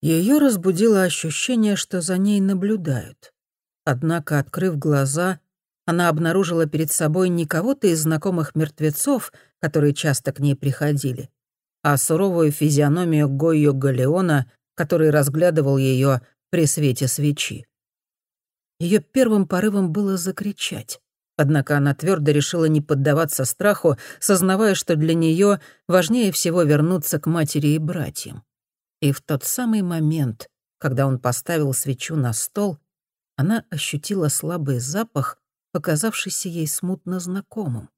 Ее разбудило ощущение, что за ней наблюдают. Однако, открыв глаза, она обнаружила перед собой не кого-то из знакомых мертвецов, которые часто к ней приходили, а суровую физиономию Гойо Галеона, который разглядывал ее при свете свечи. Ее первым порывом было закричать. Однако она твердо решила не поддаваться страху, сознавая, что для нее важнее всего вернуться к матери и братьям. И в тот самый момент, когда он поставил свечу на стол, она ощутила слабый запах, показавшийся ей смутно знакомым,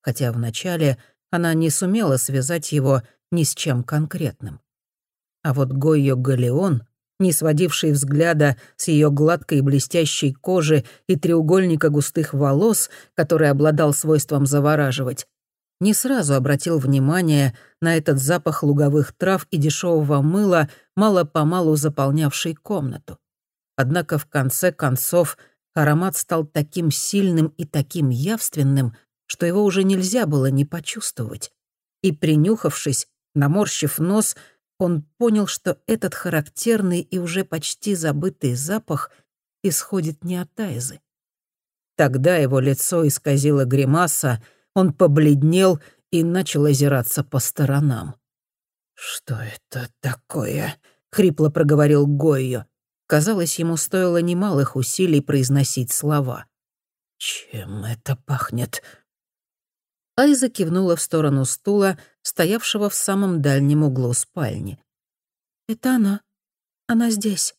хотя вначале она не сумела связать его ни с чем конкретным. А вот Гойо Галеон, не сводивший взгляда с ее гладкой блестящей кожи и треугольника густых волос, который обладал свойством завораживать, не сразу обратил внимание на этот запах луговых трав и дешевого мыла, мало-помалу заполнявший комнату. Однако в конце концов аромат стал таким сильным и таким явственным, что его уже нельзя было не почувствовать. И, принюхавшись, наморщив нос, он понял, что этот характерный и уже почти забытый запах исходит не от Тайзы. Тогда его лицо исказило гримаса — он побледнел и начал озираться по сторонам. «Что это такое?» — хрипло проговорил Гойо. Казалось, ему стоило немалых усилий произносить слова. «Чем это пахнет?» Айза кивнула в сторону стула, стоявшего в самом дальнем углу спальни. «Это она. Она здесь».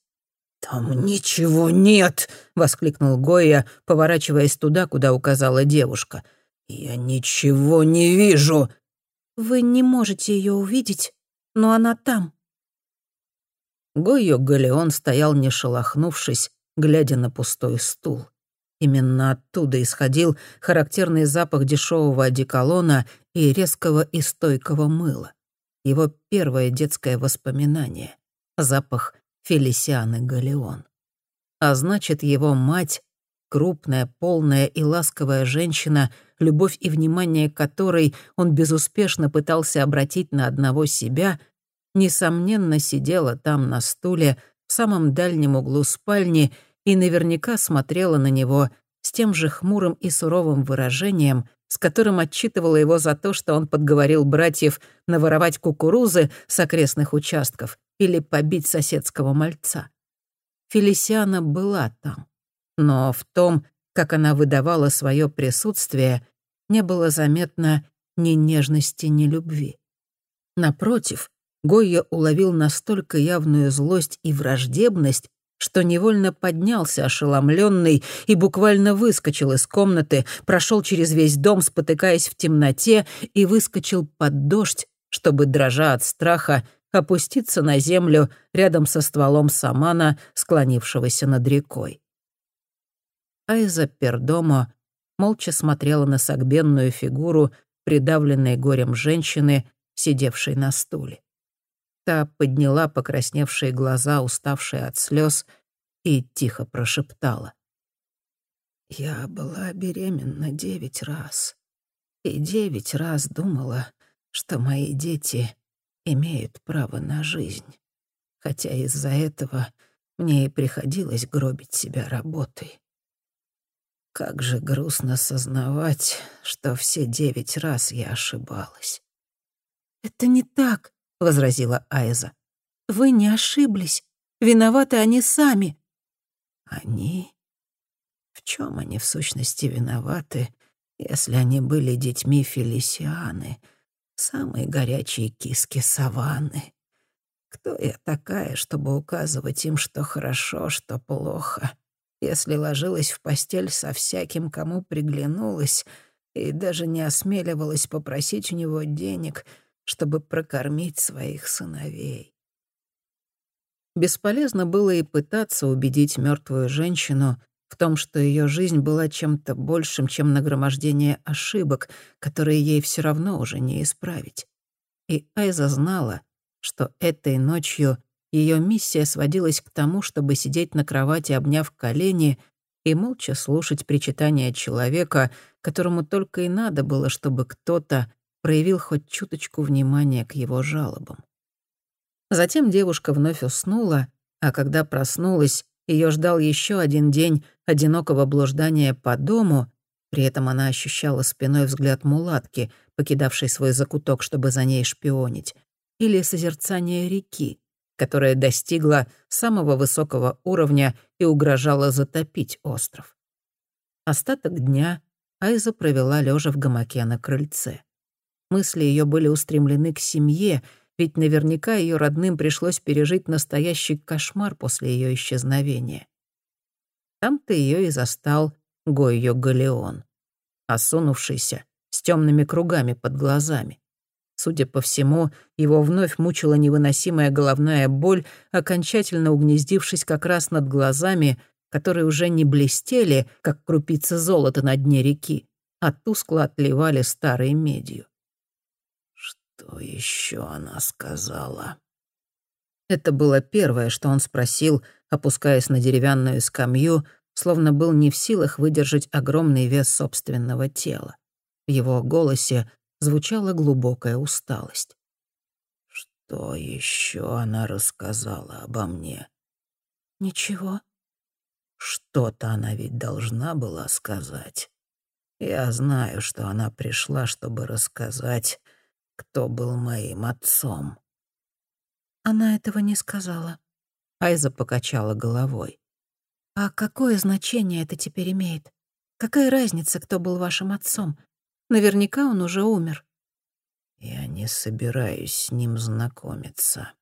«Там ничего нет!» — воскликнул Гойя, поворачиваясь туда, куда указала девушка — «Я ничего не вижу!» «Вы не можете ее увидеть, но она там». Гойо Галеон стоял, не шелохнувшись, глядя на пустой стул. Именно оттуда исходил характерный запах дешевого одеколона и резкого и стойкого мыла. Его первое детское воспоминание — запах Фелисианы Галеон. А значит, его мать Крупная, полная и ласковая женщина, любовь и внимание которой он безуспешно пытался обратить на одного себя, несомненно сидела там на стуле в самом дальнем углу спальни и наверняка смотрела на него с тем же хмурым и суровым выражением, с которым отчитывала его за то, что он подговорил братьев наворовать кукурузы с окрестных участков или побить соседского мальца. Фелисиана была там. Но в том, как она выдавала свое присутствие, не было заметно ни нежности, ни любви. Напротив, Гойя уловил настолько явную злость и враждебность, что невольно поднялся ошеломленный и буквально выскочил из комнаты, прошел через весь дом, спотыкаясь в темноте, и выскочил под дождь, чтобы, дрожа от страха, опуститься на землю рядом со стволом самана, склонившегося над рекой. Айза Пердомо молча смотрела на согбенную фигуру, придавленной горем женщины, сидевшей на стуле. Та подняла покрасневшие глаза, уставшие от слез, и тихо прошептала. «Я была беременна девять раз, и девять раз думала, что мои дети имеют право на жизнь, хотя из-за этого мне и приходилось гробить себя работой. Как же грустно сознавать, что все девять раз я ошибалась. «Это не так», — возразила Айза. «Вы не ошиблись. Виноваты они сами». «Они? В чем они в сущности виноваты, если они были детьми Фелисианы, самой горячей киски саванны? Кто я такая, чтобы указывать им, что хорошо, что плохо?» Если ложилась в постель со всяким, кому приглянулась, и даже не осмеливалась попросить у него денег, чтобы прокормить своих сыновей. Бесполезно было и пытаться убедить мертвую женщину в том, что ее жизнь была чем-то большим, чем нагромождение ошибок, которые ей все равно уже не исправить. И Айза знала, что этой ночью ее миссия сводилась к тому, чтобы сидеть на кровати, обняв колени, и молча слушать причитания человека, которому только и надо было, чтобы кто-то проявил хоть чуточку внимания к его жалобам. Затем девушка вновь уснула, а когда проснулась, ее ждал еще один день одинокого блуждания по дому, при этом она ощущала спиной взгляд мулатки, покидавшей свой закуток, чтобы за ней шпионить, или созерцание реки, которая достигла самого высокого уровня и угрожала затопить остров. Остаток дня Айза провела лежа в гамаке на крыльце. Мысли ее были устремлены к семье, ведь наверняка ее родным пришлось пережить настоящий кошмар после ее исчезновения. Там-то ее и застал Гойо Галеон, осунувшийся, с темными кругами под глазами. Судя по всему, его вновь мучила невыносимая головная боль, окончательно угнездившись как раз над глазами, которые уже не блестели, как крупицы золота на дне реки, а тускло отливали старой медью. «Что еще она сказала?» Это было первое, что он спросил, опускаясь на деревянную скамью, словно был не в силах выдержать огромный вес собственного тела. В его голосе звучала глубокая усталость. «Что еще она рассказала обо мне?» «Ничего», что-то она ведь должна была сказать. Я знаю, что она пришла, чтобы рассказать, кто был моим отцом. Она этого не сказала. Айза покачала головой. А какое значение это теперь имеет? Какая разница, кто был вашим отцом? Наверняка он уже умер. Я не собираюсь с ним знакомиться.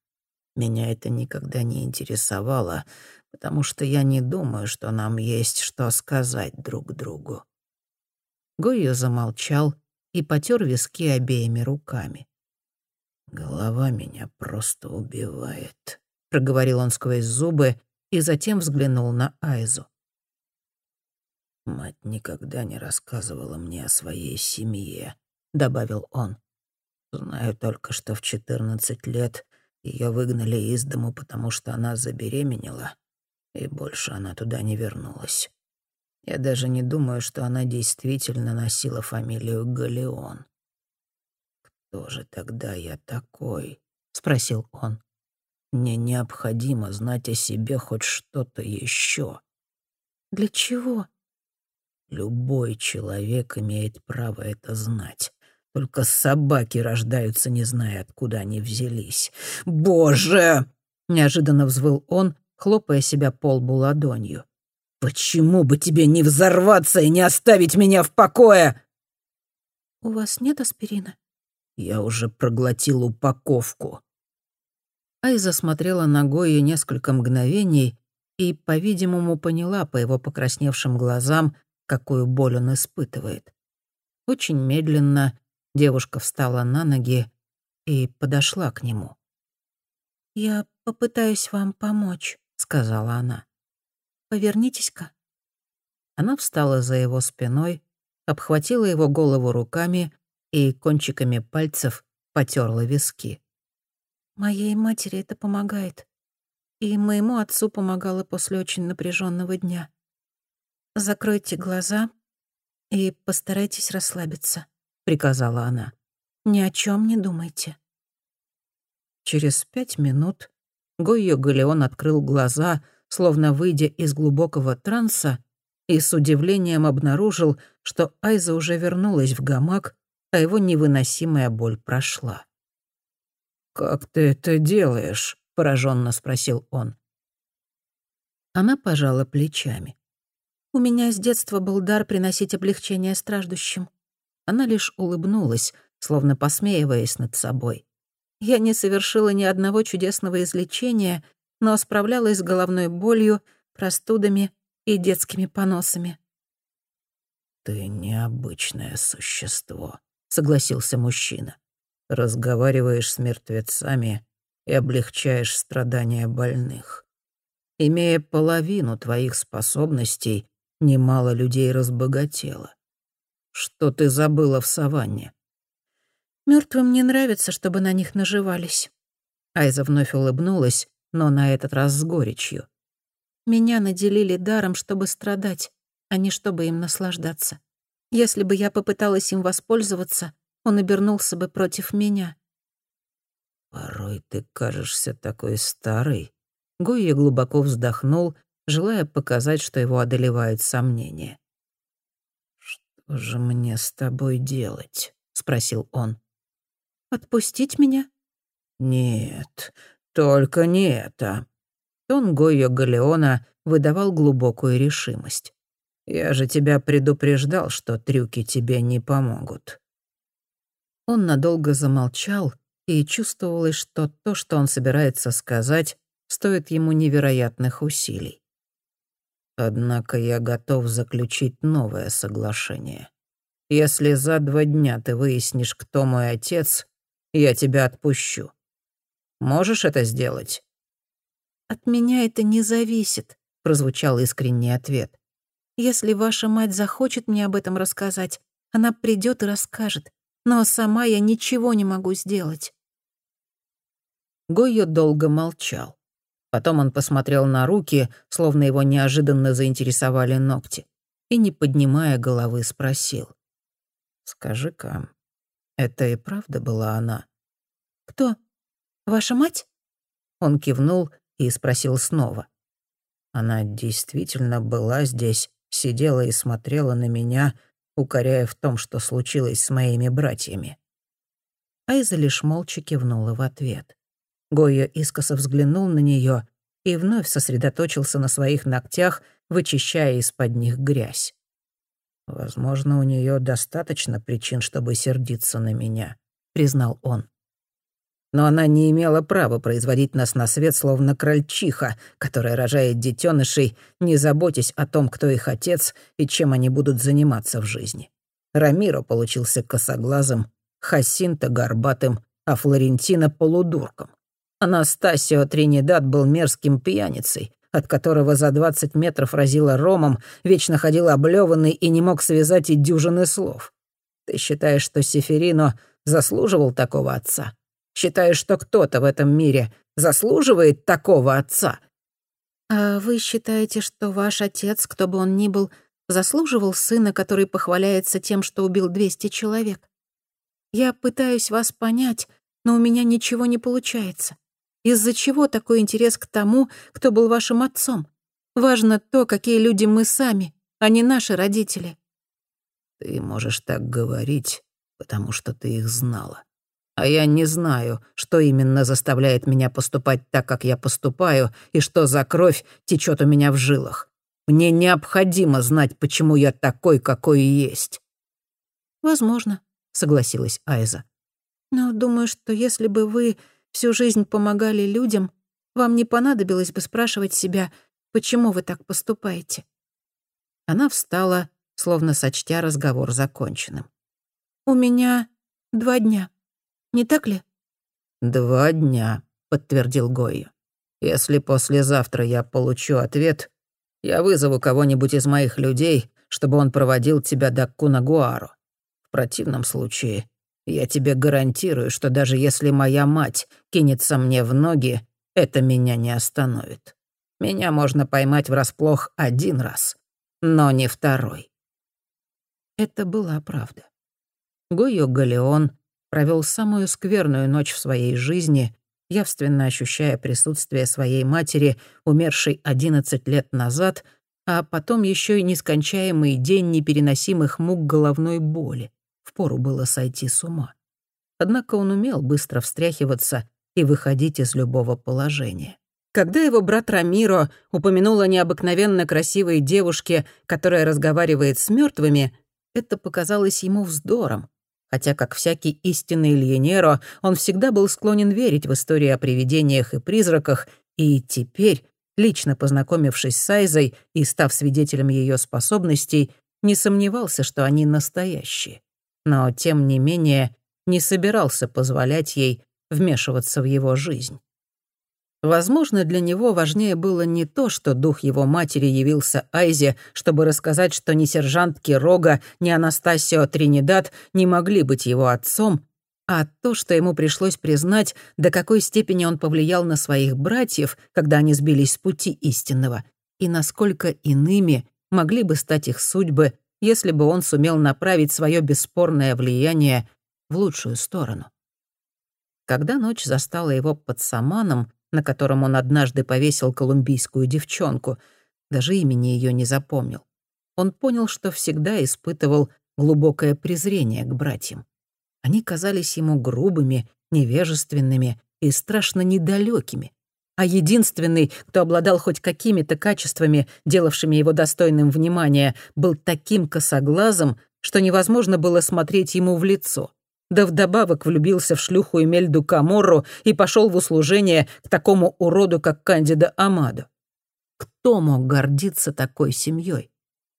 Меня это никогда не интересовало, потому что я не думаю, что нам есть что сказать друг другу». Гойо замолчал и потер виски обеими руками. «Голова меня просто убивает», — проговорил он сквозь зубы и затем взглянул на Айзу. «Мать никогда не рассказывала мне о своей семье», — добавил он. «Знаю только, что в четырнадцать лет ее выгнали из дому, потому что она забеременела, и больше она туда не вернулась. Я даже не думаю, что она действительно носила фамилию Галеон. «Кто же тогда я такой?» — спросил он. «Мне необходимо знать о себе хоть что-то еще. «Для чего?» «Любой человек имеет право это знать. Только собаки рождаются, не зная, откуда они взялись. «Боже!» — неожиданно взвыл он, хлопая себя по лбу ладонью. «Почему бы тебе не взорваться и не оставить меня в покое?» «У вас нет аспирина?» Я уже проглотил упаковку. Айза смотрела на Гойя несколько мгновений и, по-видимому, поняла по его покрасневшим глазам, какую боль он испытывает. Очень медленно Девушка встала на ноги и подошла к нему. «Я попытаюсь вам помочь», — сказала она. «Повернитесь-ка». Она встала за его спиной, обхватила его голову руками и кончиками пальцев потерла виски. «Моей матери это помогает. И моему отцу помогало после очень напряженного дня. Закройте глаза и постарайтесь расслабиться приказала она. «Ни о чем не думайте». Через пять минут Гойо Галеон открыл глаза, словно выйдя из глубокого транса, и с удивлением обнаружил, что Айза уже вернулась в гамак, а его невыносимая боль прошла. «Как ты это делаешь?» — пораженно спросил он. Она пожала плечами. «У меня с детства был дар приносить облегчение страждущим. Она лишь улыбнулась, словно посмеиваясь над собой. Я не совершила ни одного чудесного излечения, но справлялась с головной болью, простудами и детскими поносами. «Ты необычное существо», — согласился мужчина. «Разговариваешь с мертвецами и облегчаешь страдания больных. Имея половину твоих способностей, немало людей разбогатело. Что ты забыла в саванне?» Мертвым не нравится, чтобы на них наживались». Айза вновь улыбнулась, но на этот раз с горечью. «Меня наделили даром, чтобы страдать, а не чтобы им наслаждаться. Если бы я попыталась им воспользоваться, он обернулся бы против меня». «Порой ты кажешься такой старой». Гойя глубоко вздохнул, желая показать, что его одолевает сомнение. «Что же мне с тобой делать?» — спросил он. «Отпустить меня?» «Нет, только не это». Тон Гойо Галеона выдавал глубокую решимость. «Я же тебя предупреждал, что трюки тебе не помогут». Он надолго замолчал, и чувствовалось, что то, что он собирается сказать, стоит ему невероятных усилий. Однако я готов заключить новое соглашение. Если за два дня ты выяснишь, кто мой отец, я тебя отпущу. Можешь это сделать?» «От меня это не зависит», — прозвучал искренний ответ. «Если ваша мать захочет мне об этом рассказать, она придет и расскажет, но сама я ничего не могу сделать». Гойо долго молчал. Потом он посмотрел на руки, словно его неожиданно заинтересовали ногти, и, не поднимая головы, спросил. «Скажи-ка, это и правда была она?» «Кто? Ваша мать?» Он кивнул и спросил снова. Она действительно была здесь, сидела и смотрела на меня, укоряя в том, что случилось с моими братьями. Айза лишь молча кивнула в ответ. Гойо искоса взглянул на нее и вновь сосредоточился на своих ногтях, вычищая из-под них грязь. «Возможно, у нее достаточно причин, чтобы сердиться на меня», — признал он. «Но она не имела права производить нас на свет, словно крольчиха, которая рожает детенышей, не заботясь о том, кто их отец и чем они будут заниматься в жизни. Рамиро получился косоглазым, Хасинта — горбатым, а Флорентина — полудурком. Анастасио Тринидад был мерзким пьяницей, от которого за двадцать метров разило ромом, вечно ходил облеванный и не мог связать и дюжины слов. Ты считаешь, что Сеферино заслуживал такого отца? Считаешь, что кто-то в этом мире заслуживает такого отца? А вы считаете, что ваш отец, кто бы он ни был, заслуживал сына, который похваляется тем, что убил двести человек? Я пытаюсь вас понять, но у меня ничего не получается. Из-за чего такой интерес к тому, кто был вашим отцом? Важно то, какие люди мы сами, а не наши родители. Ты можешь так говорить, потому что ты их знала. А я не знаю, что именно заставляет меня поступать так, как я поступаю, и что за кровь течет у меня в жилах. Мне необходимо знать, почему я такой, какой есть. Возможно, согласилась Айза. Но думаю, что если бы вы всю жизнь помогали людям, вам не понадобилось бы спрашивать себя, почему вы так поступаете». Она встала, словно сочтя разговор законченным. «У меня два дня. Не так ли?» «Два дня», — подтвердил Гойя. «Если послезавтра я получу ответ, я вызову кого-нибудь из моих людей, чтобы он проводил тебя до Кунагуару. В противном случае я тебе гарантирую, что даже если моя мать кинется мне в ноги, это меня не остановит. Меня можно поймать врасплох один раз, но не второй». Это была правда. Гойо Галеон провел самую скверную ночь в своей жизни, явственно ощущая присутствие своей матери, умершей 11 лет назад, а потом еще и нескончаемый день непереносимых мук головной боли впору было сойти с ума. Однако он умел быстро встряхиваться и выходить из любого положения. Когда его брат Рамиро упомянул о необыкновенно красивой девушке, которая разговаривает с мертвыми, это показалось ему вздором, хотя, как всякий истинный Льенеро, он всегда был склонен верить в истории о привидениях и призраках, и теперь, лично познакомившись с Айзой и став свидетелем ее способностей, не сомневался, что они настоящие но, тем не менее, не собирался позволять ей вмешиваться в его жизнь. Возможно, для него важнее было не то, что дух его матери явился Айзе, чтобы рассказать, что ни сержант Кирога, ни Анастасио Тринидад не могли быть его отцом, а то, что ему пришлось признать, до какой степени он повлиял на своих братьев, когда они сбились с пути истинного, и насколько иными могли бы стать их судьбы, если бы он сумел направить свое бесспорное влияние в лучшую сторону. Когда ночь застала его под саманом, на котором он однажды повесил колумбийскую девчонку, даже имени ее не запомнил, он понял, что всегда испытывал глубокое презрение к братьям. Они казались ему грубыми, невежественными и страшно недалекими. А единственный, кто обладал хоть какими-то качествами, делавшими его достойным внимания, был таким косоглазом, что невозможно было смотреть ему в лицо. Да вдобавок влюбился в шлюху Эмельду Каморру и пошел в услужение к такому уроду, как Кандида Амадо. Кто мог гордиться такой семьей?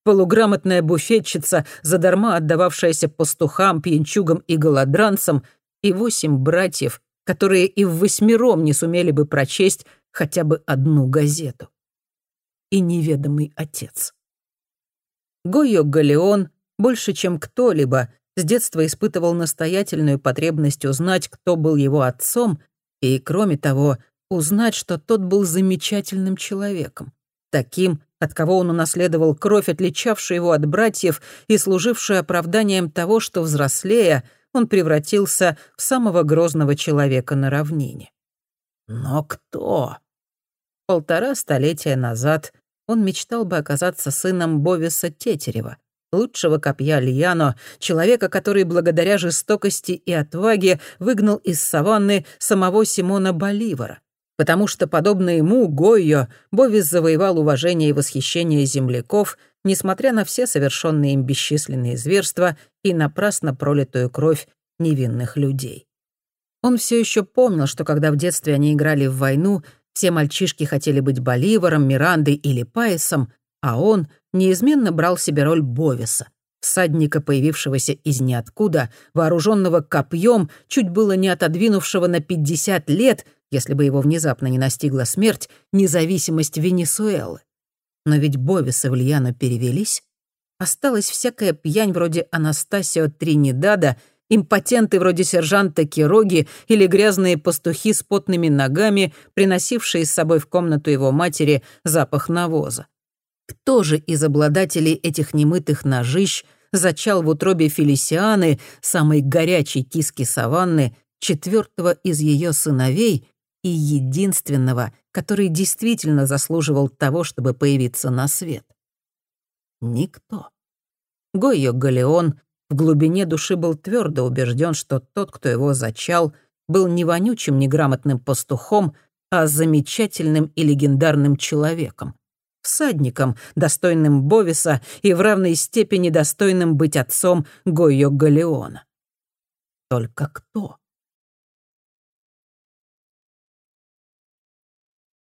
Полуграмотная буфетчица, задарма отдававшаяся пастухам, пьянчугам и голодранцам, и восемь братьев, которые и в восьмером не сумели бы прочесть хотя бы одну газету. И неведомый отец. Гойо Галеон больше, чем кто-либо, с детства испытывал настоятельную потребность узнать, кто был его отцом, и, кроме того, узнать, что тот был замечательным человеком, таким, от кого он унаследовал кровь, отличавшую его от братьев и служившую оправданием того, что, взрослея, он превратился в самого грозного человека на равнине. Но кто? Полтора столетия назад он мечтал бы оказаться сыном Бовиса Тетерева, лучшего копья Льяно, человека, который благодаря жестокости и отваге выгнал из саванны самого Симона Боливара. Потому что, подобно ему, Гойо, Бовис завоевал уважение и восхищение земляков, несмотря на все совершенные им бесчисленные зверства и напрасно пролитую кровь невинных людей. Он все еще помнил, что когда в детстве они играли в войну, все мальчишки хотели быть Боливаром, Мирандой или Паисом, а он неизменно брал себе роль Бовиса, всадника, появившегося из ниоткуда, вооруженного копьем, чуть было не отодвинувшего на 50 лет, если бы его внезапно не настигла смерть, независимость Венесуэлы. Но ведь Бовисы в Льяно перевелись. Осталась всякая пьянь вроде Анастасио Тринидада, импотенты вроде сержанта Кироги или грязные пастухи с потными ногами, приносившие с собой в комнату его матери запах навоза. Кто же из обладателей этих немытых ножищ зачал в утробе Фелисианы, самой горячей киски саванны, четвертого из ее сыновей и единственного, который действительно заслуживал того, чтобы появиться на свет? Никто. Гойо Галеон в глубине души был твердо убежден, что тот, кто его зачал, был не вонючим неграмотным пастухом, а замечательным и легендарным человеком, всадником, достойным Бовиса и в равной степени достойным быть отцом Гойо Галеона. Только кто?